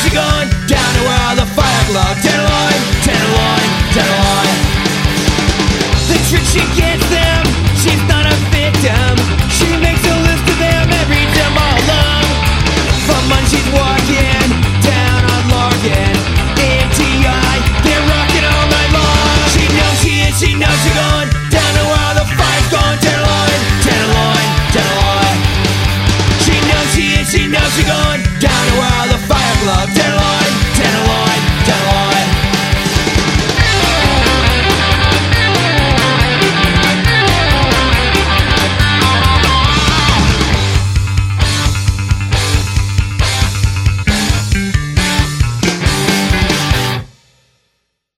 as you're down to where the fire glow. Tenderloin, tenderloin, tenderloin. The trick she gets